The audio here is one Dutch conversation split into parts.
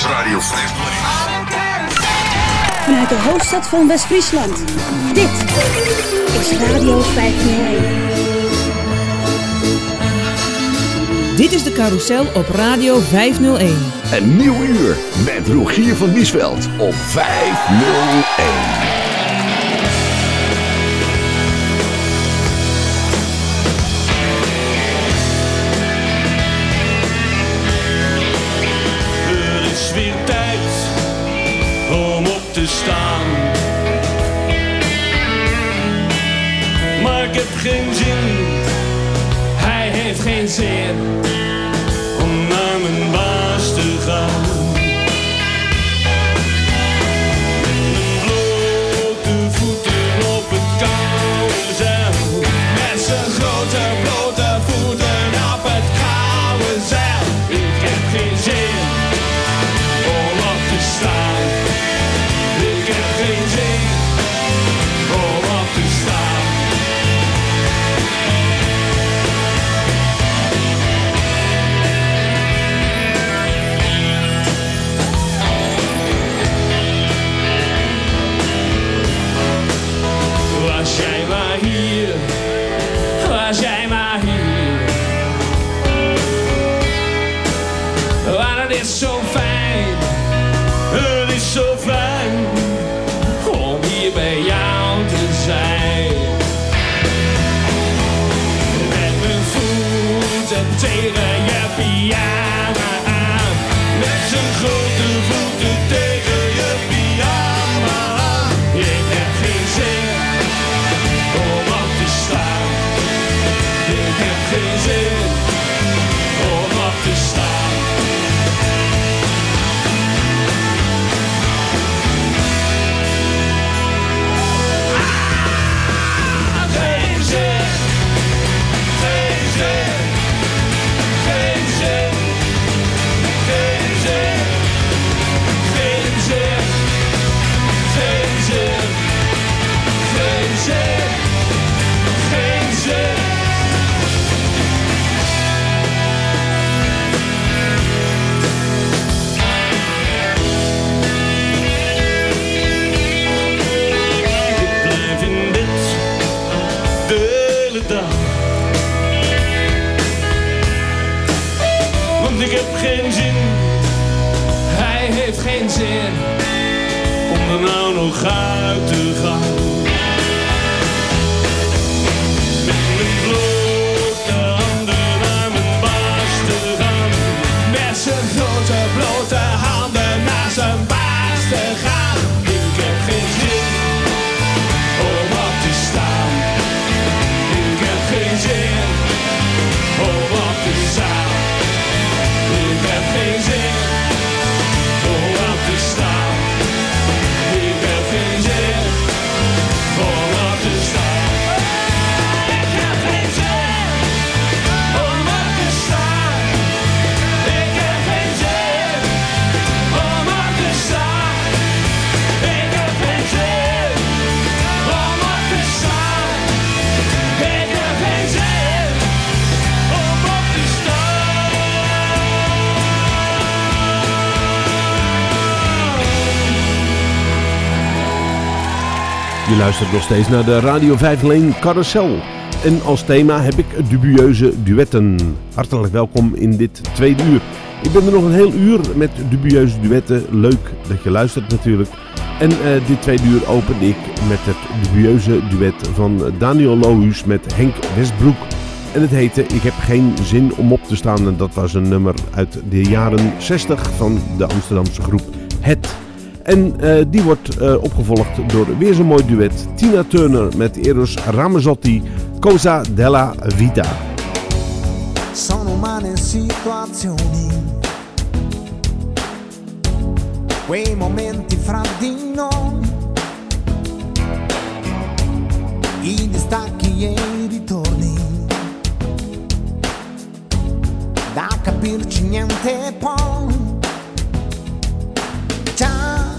is Radio 501. Vanuit de hoofdstad van West-Friesland. Dit is Radio 501. Dit is de carousel op Radio 501. Een nieuw uur met Rogier van Diesveld op 501. Geen zin, hij heeft geen zin Je luistert nog steeds naar de Radio 501 Carousel. En als thema heb ik dubieuze duetten. Hartelijk welkom in dit tweede uur. Ik ben er nog een heel uur met dubieuze duetten. Leuk dat je luistert natuurlijk. En eh, dit tweede uur open ik met het dubieuze duet van Daniel Lohuus met Henk Westbroek. En het heette Ik heb geen zin om op te staan. En dat was een nummer uit de jaren 60 van de Amsterdamse groep Het. En eh, die wordt eh, opgevolgd door weer zo'n mooi duet. Tina Turner met Eros Ramazzotti, Cosa della Vita. Sono umane situazioni, quei momenti fra di noi, i distacchi e i ritorni, da capirci niente poi, già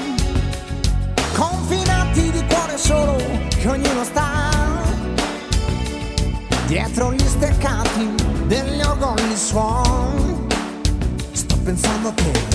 Solo, che ognuno sta dietro gli steccati degli orgogli suon. Sto pensando a te.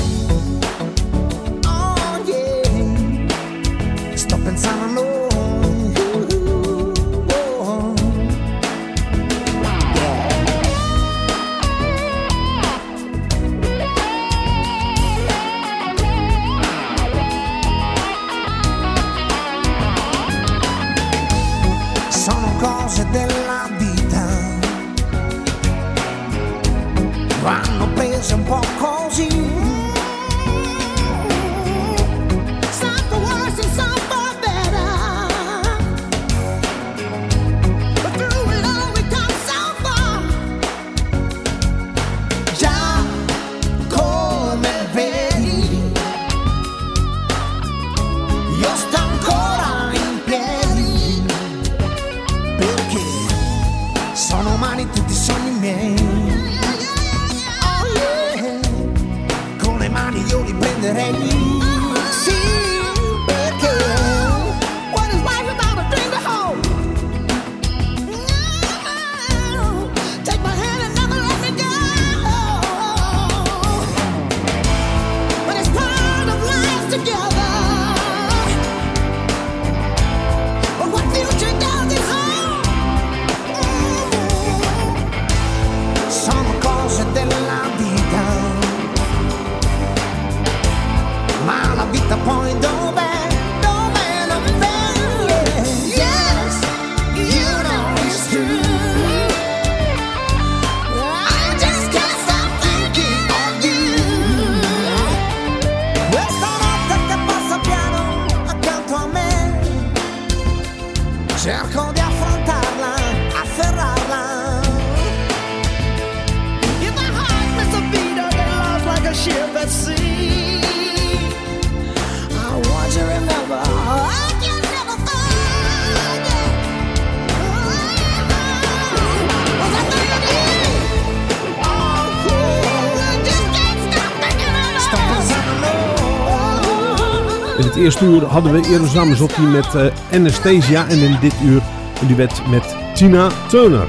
Eerste hadden we Eros Ramazzotti met eh, Anastasia en in dit uur een duet met Tina Turner.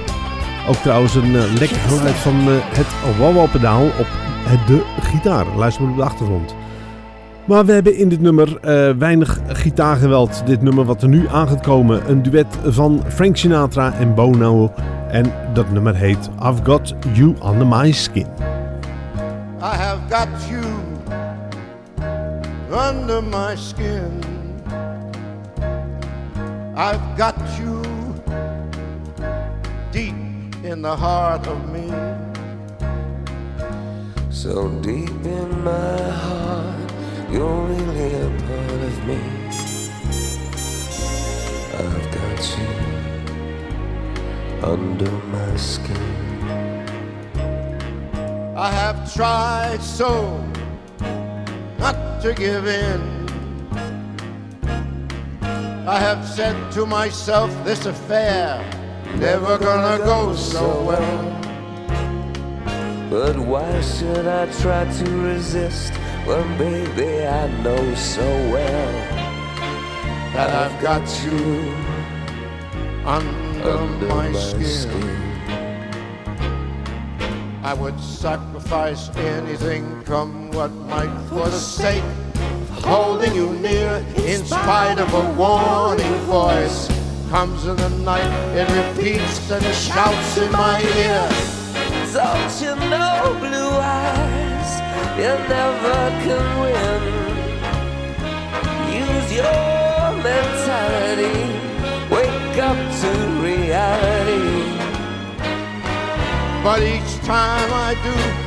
Ook trouwens een eh, lekker geluid van eh, het wah-wah-pedaal op de gitaar. Luister maar op de achtergrond. Maar we hebben in dit nummer weinig gitaargeweld. Dit nummer wat er nu aan gaat komen. Een duet van Frank Sinatra en Bono. En dat nummer heet I've Got You Under My Skin. I have got you under my skin. I've got you deep in the heart of me. So deep in my heart, you're really a part of me. I've got you under my skin. I have tried so not to give in. I have said to myself, this affair never gonna go so well. But why should I try to resist when, baby, I know so well That I've got you under, under my, skin. skin. I would sacrifice anything, come what might, for the sake of holding you near. In spite of a warning voice, comes in the night, it repeats and shouts in my ear. Don't you know, blue eyes, you never can win. Use your mentality, wake up to reality. But each time I do,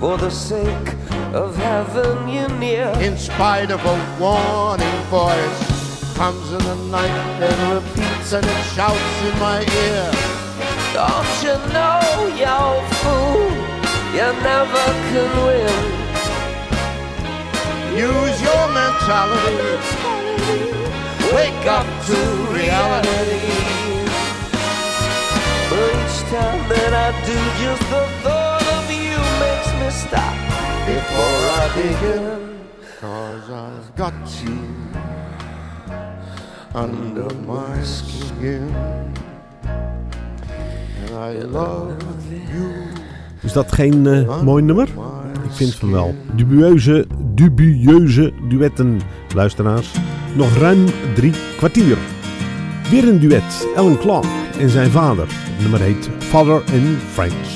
For the sake of having you near. In spite of a warning voice, comes in the night and repeats and it shouts in my ear. Don't you know, you fool, you never can win. Use your mentality. Wake up to reality. But each time that I do, just the thought of you stop before I begin. Cause I've got you under my skin. And I love you. Is dat geen eh, mooi nummer? Ik vind van wel. Dubieuze, dubieuze duetten, luisteraars. Nog ruim drie kwartier. Weer een duet, Alan Clark en zijn vader. Het nummer heet Father and Friends.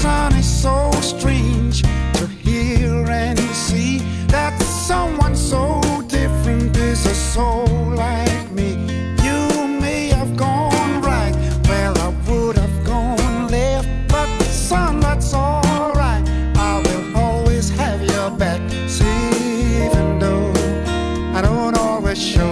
Son, it's so strange to hear and see that someone so different is a soul like me. You may have gone right, well, I would have gone left, but son, that's alright. I will always have your back. See, even though I don't always show,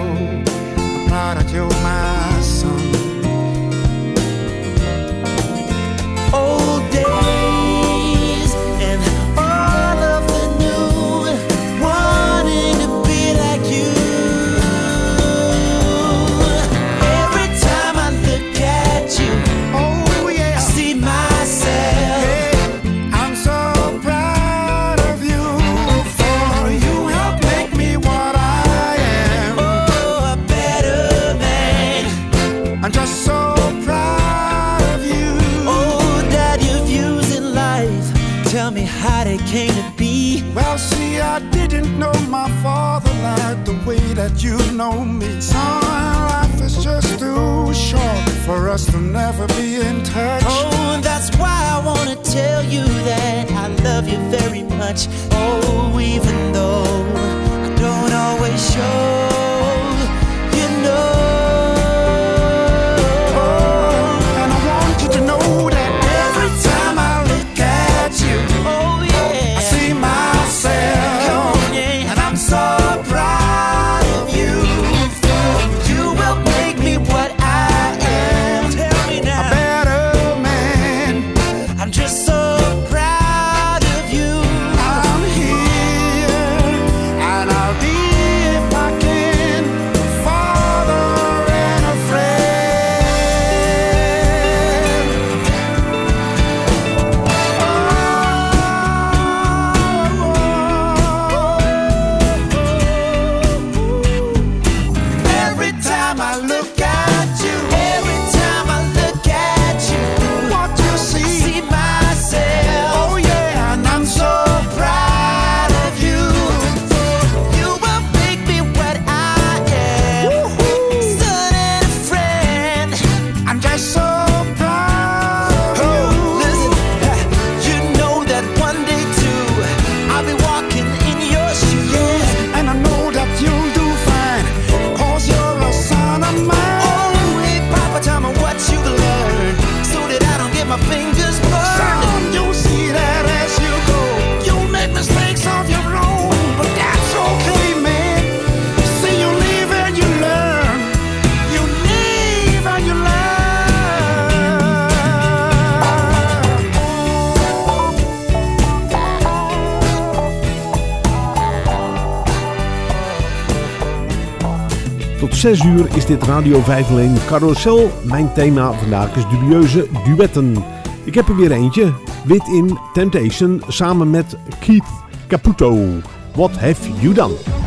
much. 6 uur is dit Radio 501 Carousel. Mijn thema vandaag is dubieuze duetten. Ik heb er weer eentje. Wit in Temptation samen met Keith Caputo. What have you done?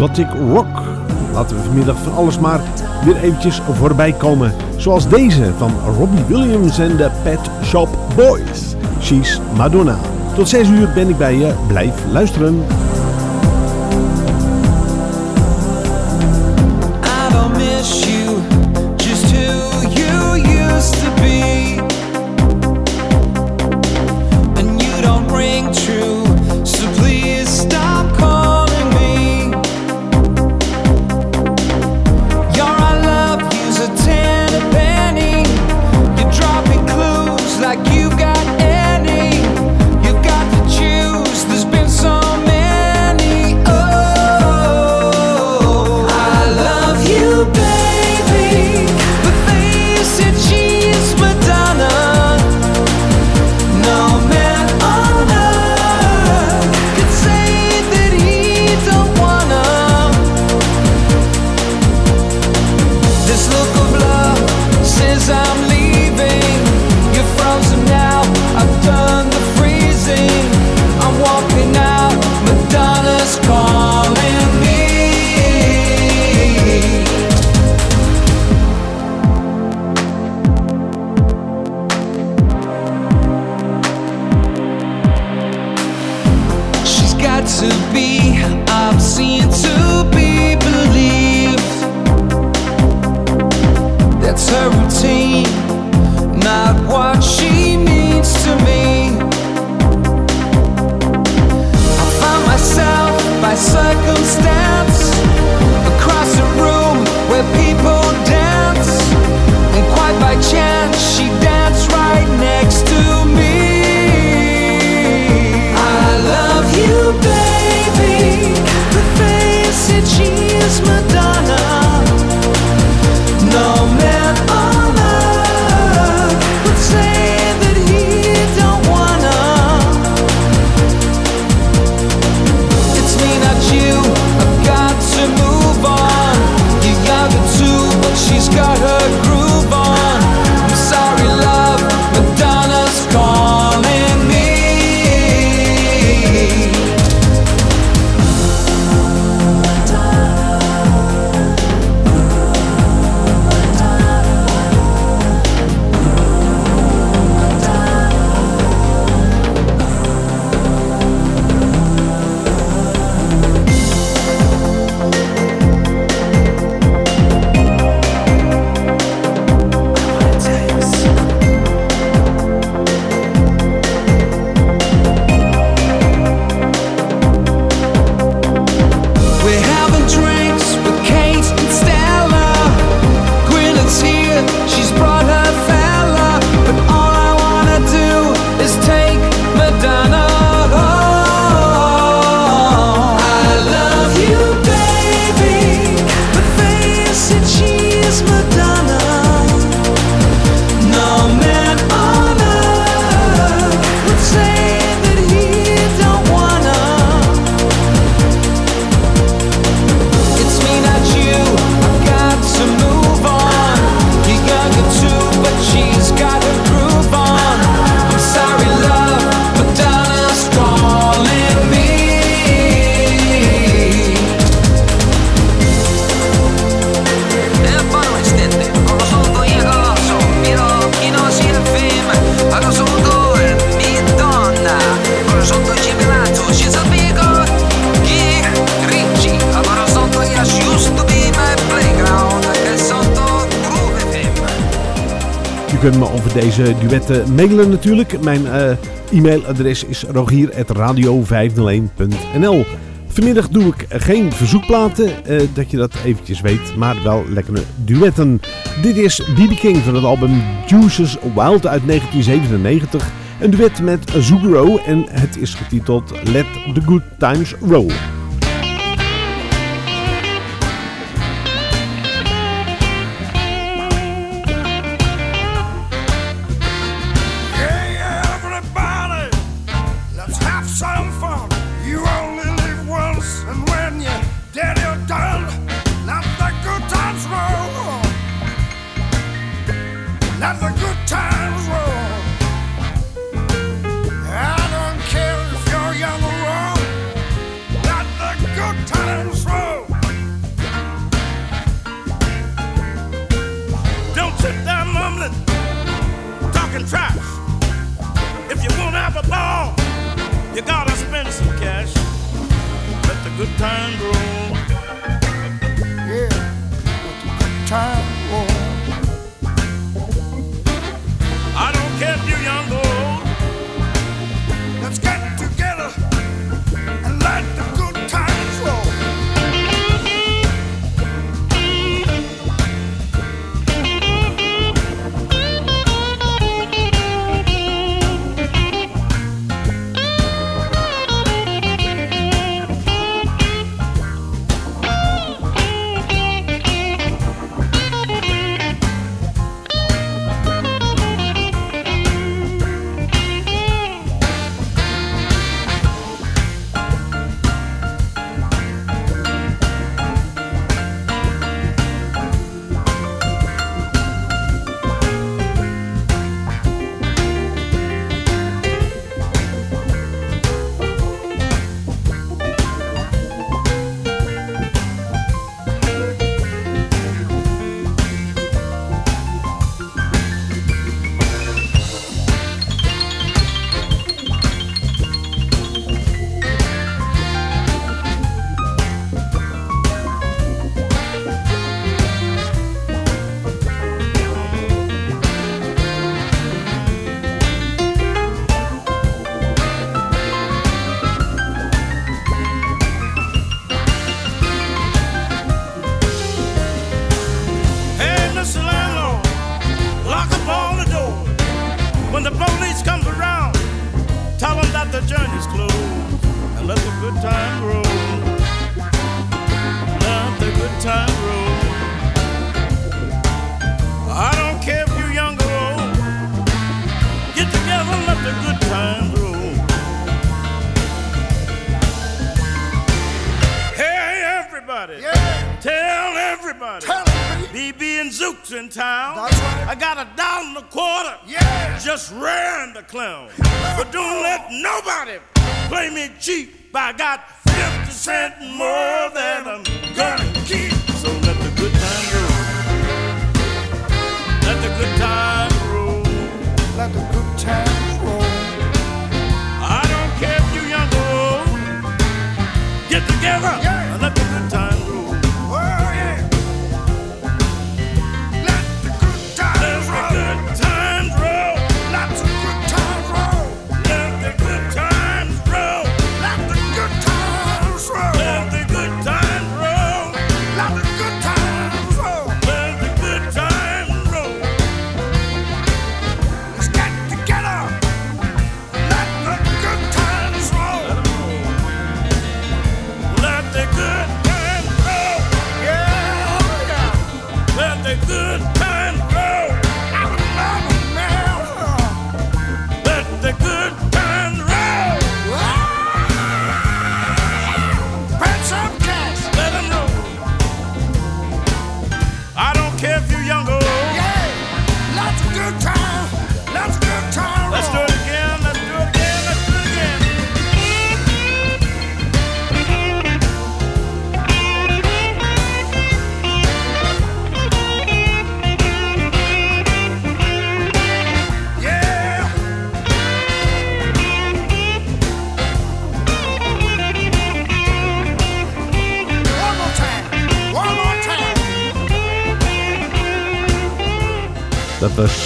Gothic Rock. Laten we vanmiddag van alles maar weer eventjes voorbij komen. Zoals deze van Robbie Williams en de Pet Shop Boys. She's Madonna. Tot 6 uur ben ik bij je. Blijf luisteren. Eh, duetten eh, mailen natuurlijk. Mijn eh, e-mailadres is rogier.radio501.nl Vanmiddag doe ik geen verzoekplaten, dat je dat eventjes weet, maar wel lekkere duetten. Dit is BB King van het album Juices Wild uit 1997. Een duet met Zugro en het is getiteld Let the Good Times Roll.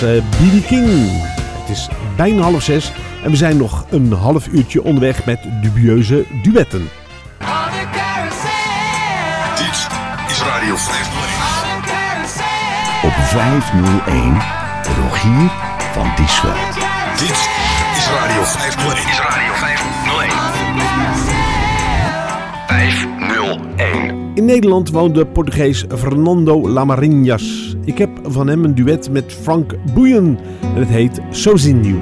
B.B. King. Het is bijna half zes en we zijn nog een half uurtje onderweg met dubieuze duetten. Dit is Radio 501. Op 501 Rogier van Diesveld. Dit is Radio 501. Is Radio 501. 501. In Nederland woont de Portugees Fernando Lamarinhas. Ik heb van hem een duet met Frank Boeien en het heet Sozinho.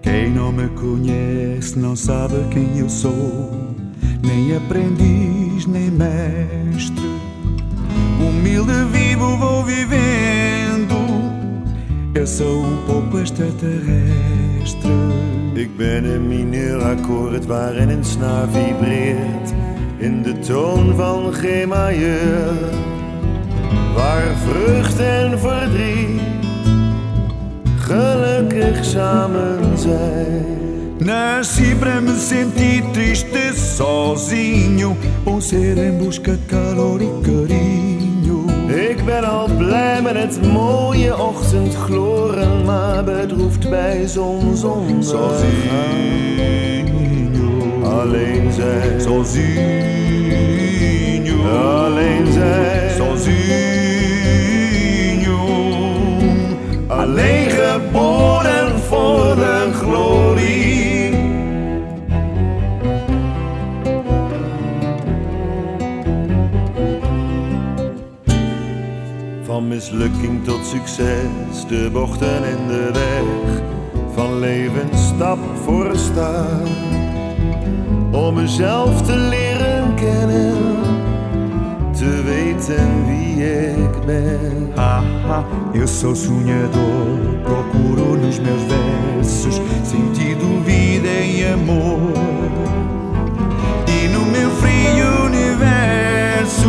Quem não me conhece não sabe quem eu sou, nem aprendiz, nem mestre. Humilde vivo vou vivendo, eu sou um pouco extraterrestre. Ik ben een mineurakkoord waarin een snaar vibreert in de toon van G majeur. Waar vreugd en verdriet gelukkig samen zijn. Nasci para me sentir triste sozinho, ou ser em busca de. Ik ben al blij met het mooie ochtendgloren, maar bedroefd bij zonsondergang. Alleen zijn, sozinho, alleen zijn, sozinho, alleen geboren voor de glorie. Mislukking tot succes, de bochten in de weg. Van leven stap voor stap. Om mezelf te leren kennen, te weten wie ik ben. Haha, eu sou sonhador, procuro nos meus versos sentido, vida e amor. E no meu frio universo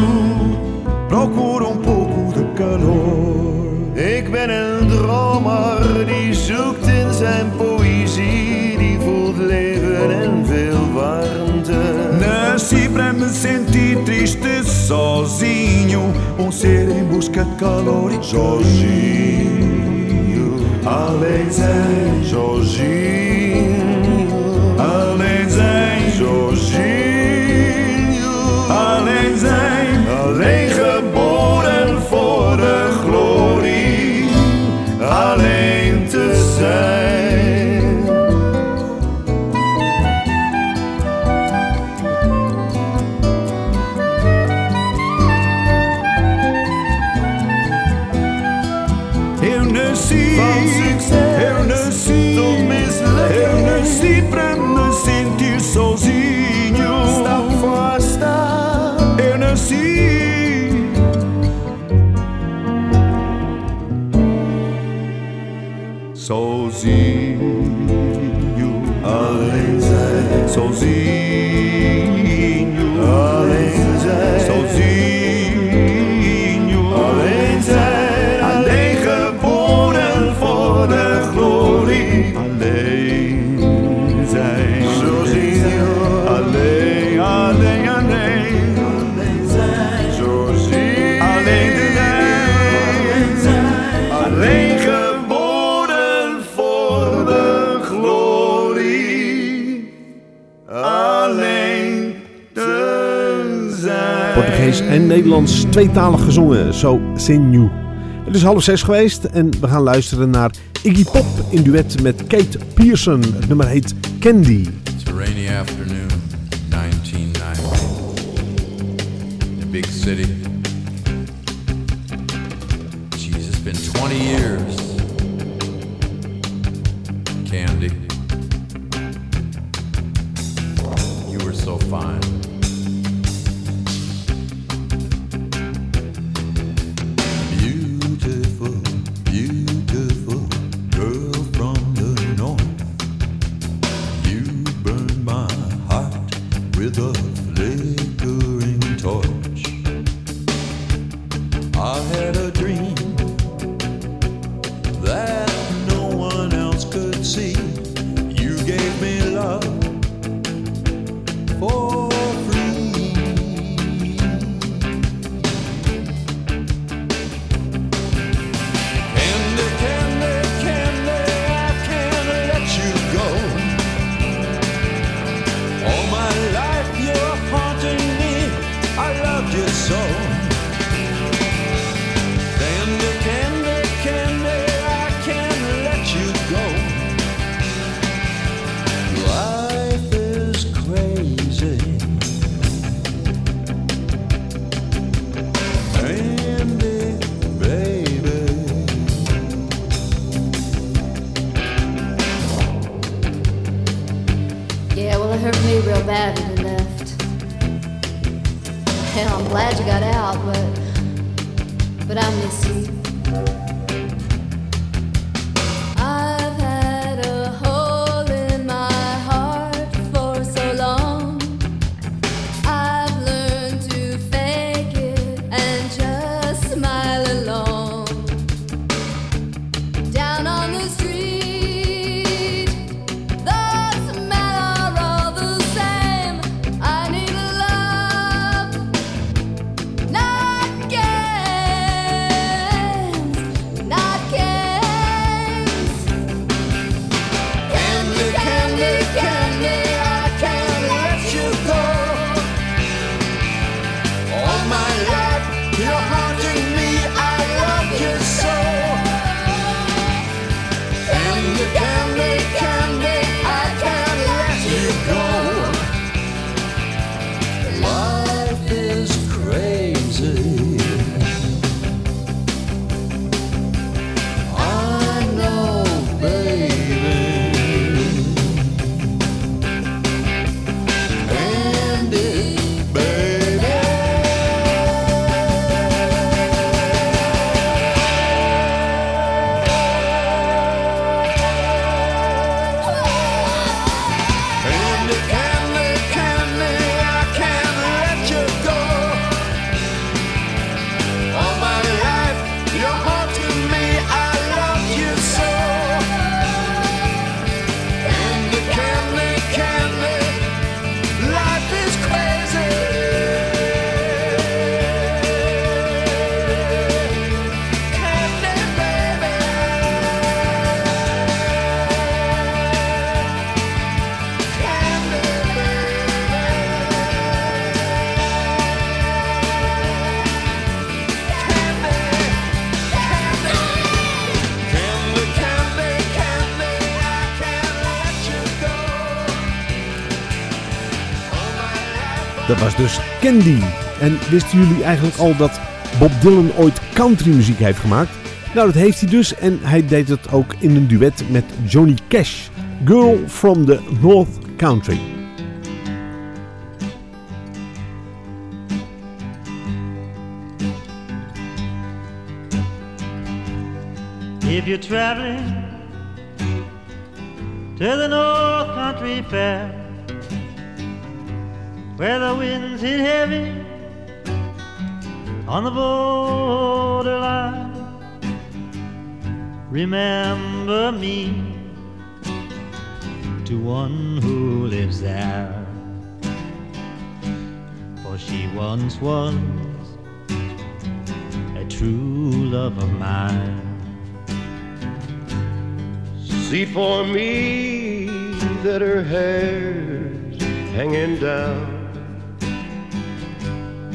procuro um Nasci para me sentir triste sozinho, um ser em busca de calor e Sozinho, Alleen zijn, sozinho, alleen zijn, tweetalig gezongen, zo Sinju. Het is half zes geweest en we gaan luisteren naar Iggy Pop in duet met Kate Pearson. Het nummer heet Candy. It's a rainy afternoon, 1990. In a big city. good. dus Candy. En wisten jullie eigenlijk al dat Bob Dylan ooit countrymuziek heeft gemaakt? Nou, dat heeft hij dus en hij deed het ook in een duet met Johnny Cash. Girl from the North Country. If you're traveling to the North Country Fair where the winds hit heavy on the borderline. Remember me to one who lives there, for she once was a true love of mine. See for me that her hair's hanging down.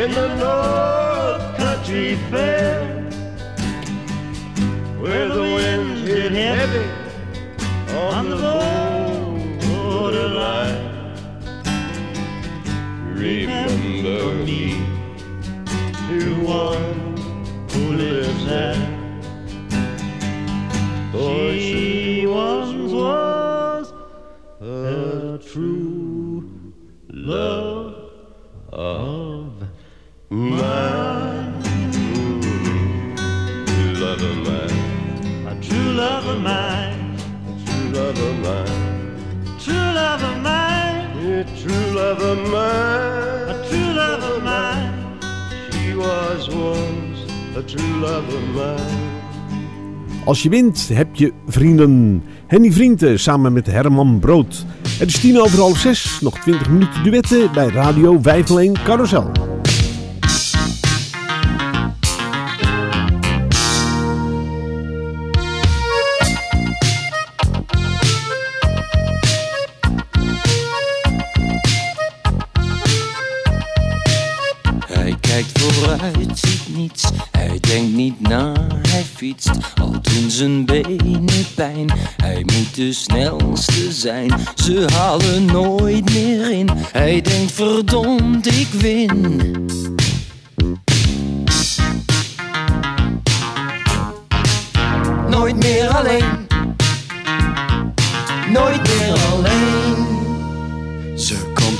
In the North Country Fair, where the winds hit heavy on the borderline, remember me to one who lives there. True love of mine. A true love of mine. She was once a true love of mine. Als je wint, heb je vrienden. Henny Vrienden samen met Herman Brood. Het is tien over half zes, nog 20 minuten duetten bij Radio 501 Carousel. Zijn benen pijn. Hij moet de snelste zijn. Ze halen nooit meer in. Hij denkt verdomd, ik win. Nooit meer alleen.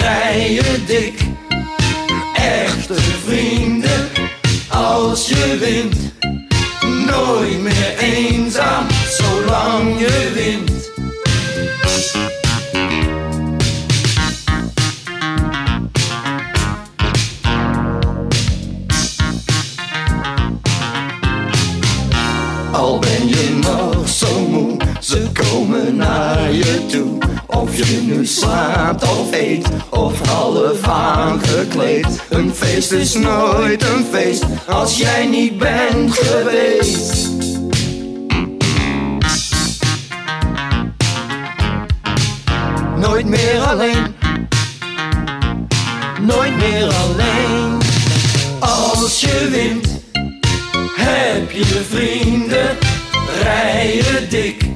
Rijden dik. Echte vrienden. Als je wint, nooit meer eenzaam. Zolang je wint. Komen naar je toe. Of je nu slaapt of eet, of half aangekleed. Een feest is nooit een feest als jij niet bent geweest. Nooit meer alleen, nooit meer alleen. Als je wint, heb je vrienden, rijden dik.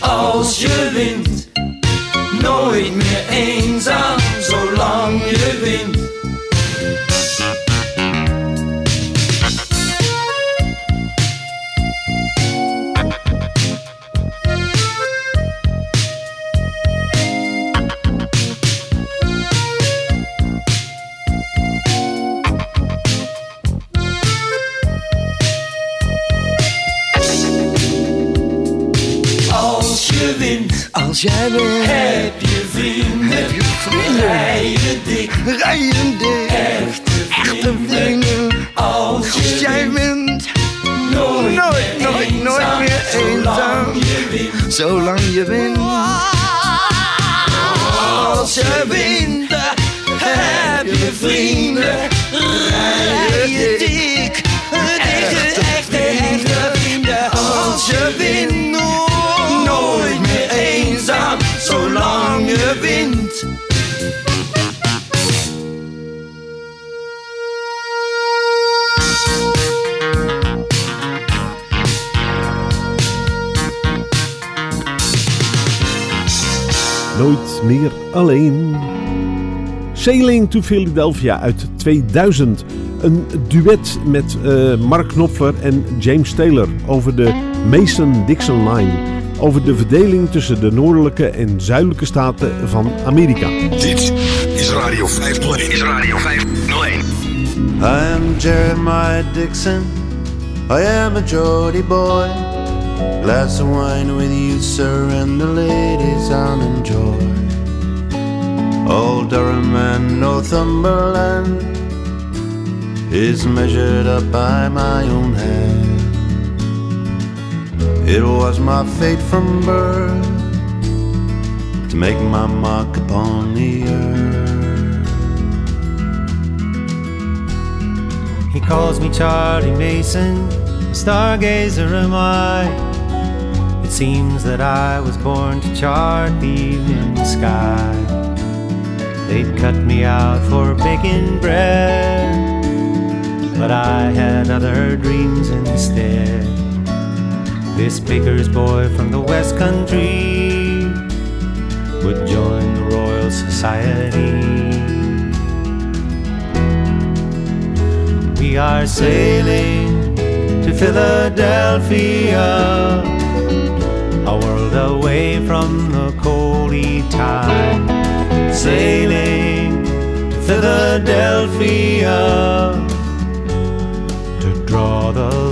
Als je wint, nooit meer eenzaam, zolang je wint. Heb je vrienden, heb je vrienden, rijden dik, rijden dik, Nooit meer alleen. Sailing to Philadelphia uit 2000. Een duet met eh, Mark Knopfler en James Taylor over de Mason-Dixon Line. Over de verdeling tussen de noordelijke en zuidelijke staten van Amerika. Dit is Radio 501. Is Radio 501. I am Jeremiah Dixon. I am a Geordie boy. Glass of wine with you, sir, and the ladies I'll enjoy. Old Durham and Northumberland is measured up by my own hand. It was my fate from birth to make my mark upon the earth. He calls me Charlie Mason, a stargazer am I. It seems that I was born to chart the evening sky. They'd cut me out for baking bread, but I had other dreams instead. This baker's boy from the West Country would join the Royal Society. We are sailing to Philadelphia, a world away from the coldy tide. Sailing to Philadelphia to draw the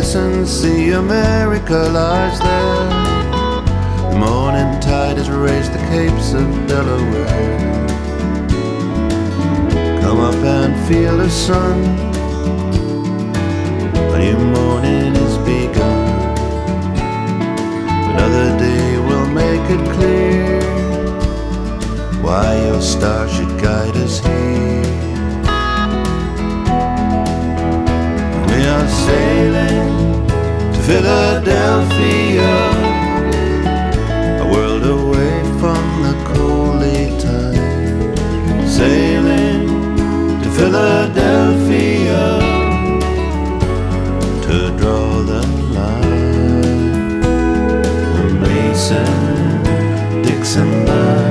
Up, Mason, see America lies there. The morning tide has raised the capes of Delaware. Come up and feel the sun. A new morning is begun. Another day will make it clear why your star should guide us here. We are sailing to Philadelphia, a world away from the coldly tide, sailing to Philadelphia to draw the line. The Mason Dixon line,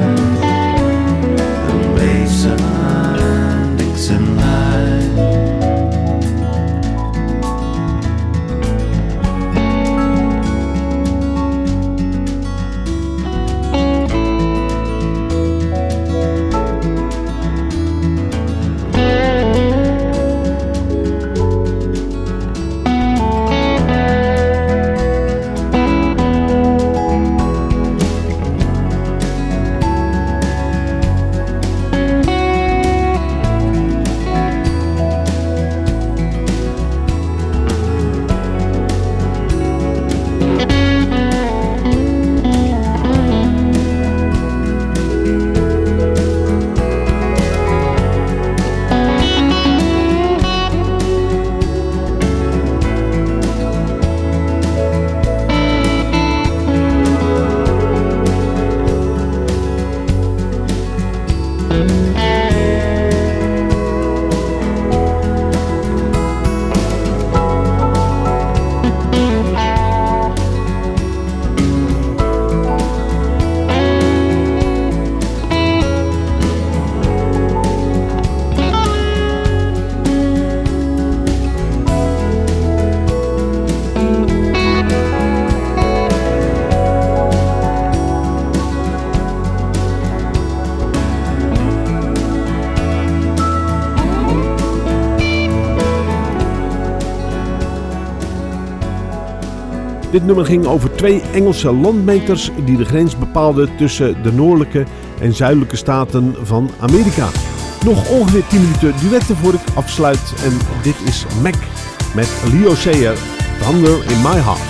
Dit nummer ging over twee Engelse landmeters die de grens bepaalden tussen de noordelijke en zuidelijke staten van Amerika. Nog ongeveer 10 minuten duetten voor ik afsluit en dit is Mac met Leo Sayer, Thunder in My Heart.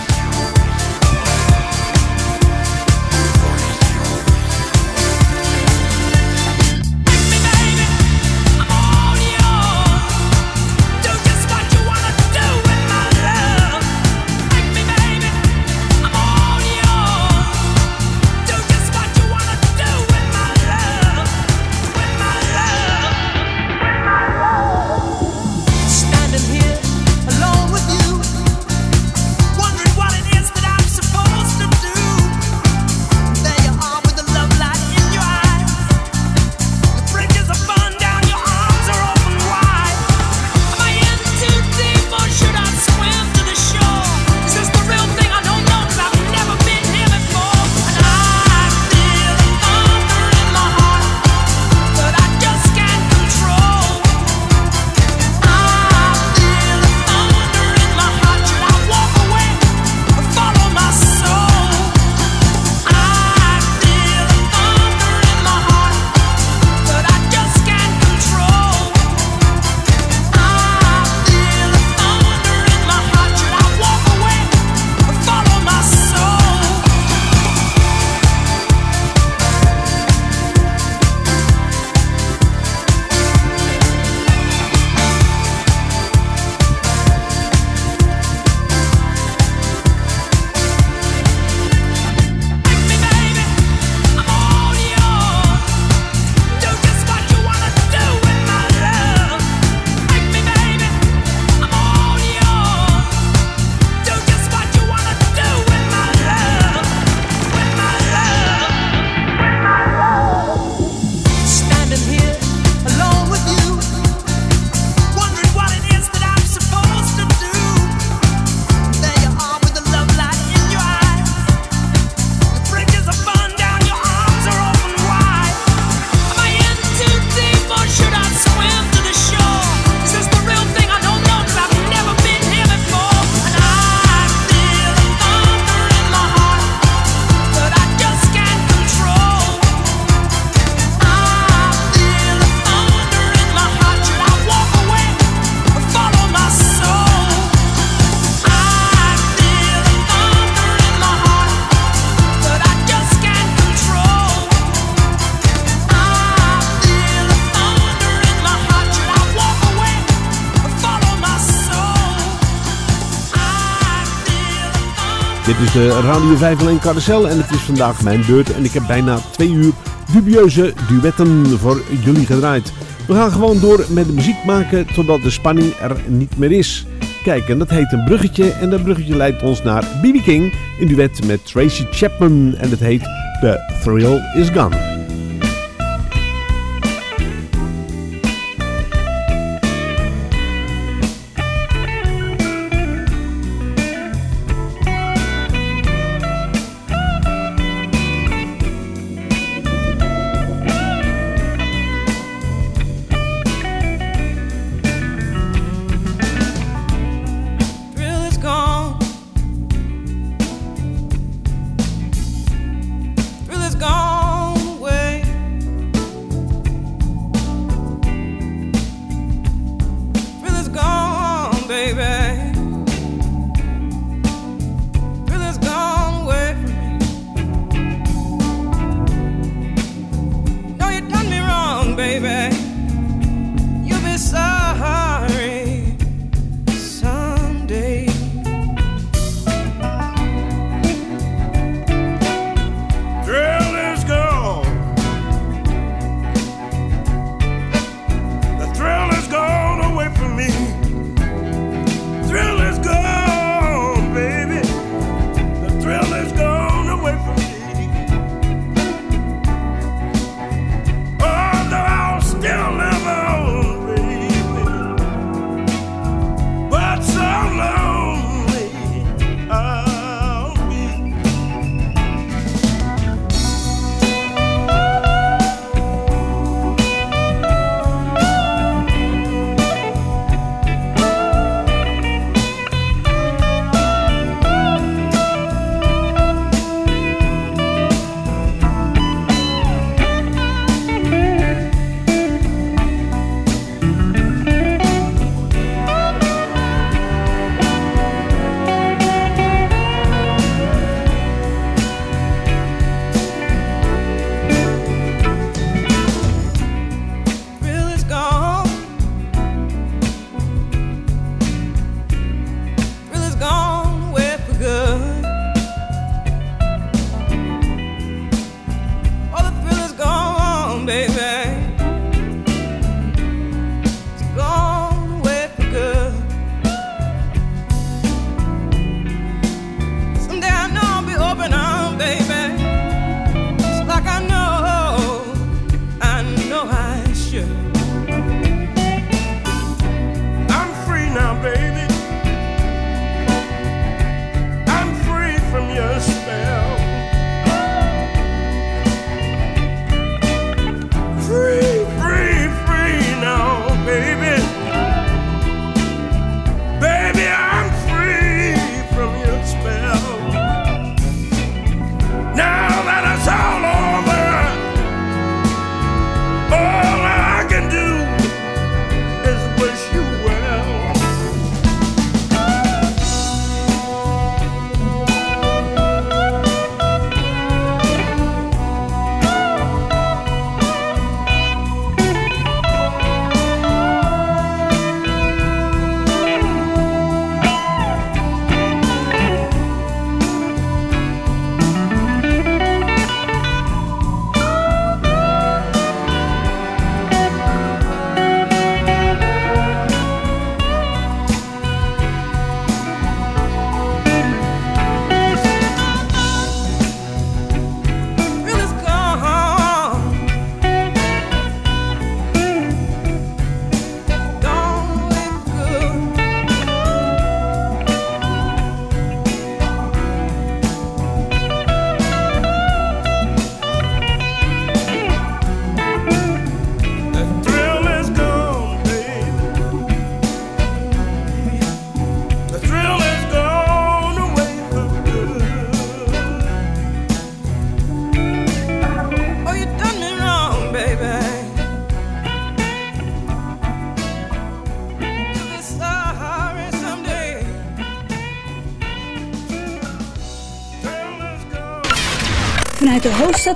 Dit is de Radio 501 Carousel en het is vandaag mijn beurt. En ik heb bijna twee uur dubieuze duetten voor jullie gedraaid. We gaan gewoon door met de muziek maken totdat de spanning er niet meer is. Kijk, en dat heet een bruggetje. En dat bruggetje leidt ons naar B.B. King in duet met Tracy Chapman. En dat heet The Thrill Is Gone.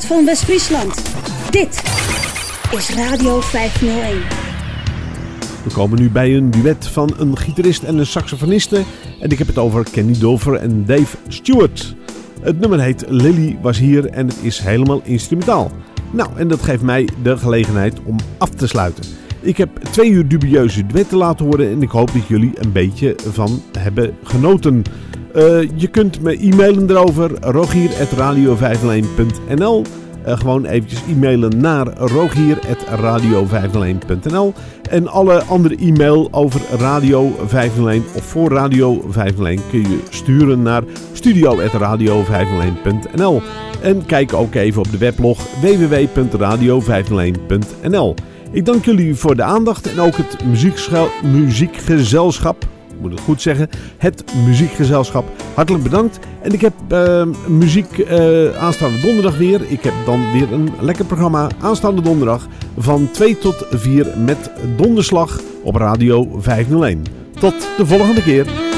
Van West-Friesland. Dit is Radio 501. We komen nu bij een duet van een gitarist en een saxofoniste. En ik heb het over Kenny Dover en Dave Stewart. Het nummer heet Lily was hier en het is helemaal instrumentaal. Nou, en dat geeft mij de gelegenheid om af te sluiten. Ik heb twee uur dubieuze duetten laten horen en ik hoop dat jullie een beetje van hebben genoten. Uh, je kunt me e-mailen erover, rogier.radio501.nl uh, Gewoon eventjes e-mailen naar rogier.radio501.nl En alle andere e-mail over Radio 501 of voor Radio 501 kun je sturen naar studio.radio501.nl En kijk ook even op de weblog www.radio501.nl Ik dank jullie voor de aandacht en ook het muziekgezelschap moet het goed zeggen, het muziekgezelschap. Hartelijk bedankt. En ik heb uh, muziek uh, aanstaande donderdag weer. Ik heb dan weer een lekker programma aanstaande donderdag van 2 tot 4 met donderslag op Radio 501. Tot de volgende keer.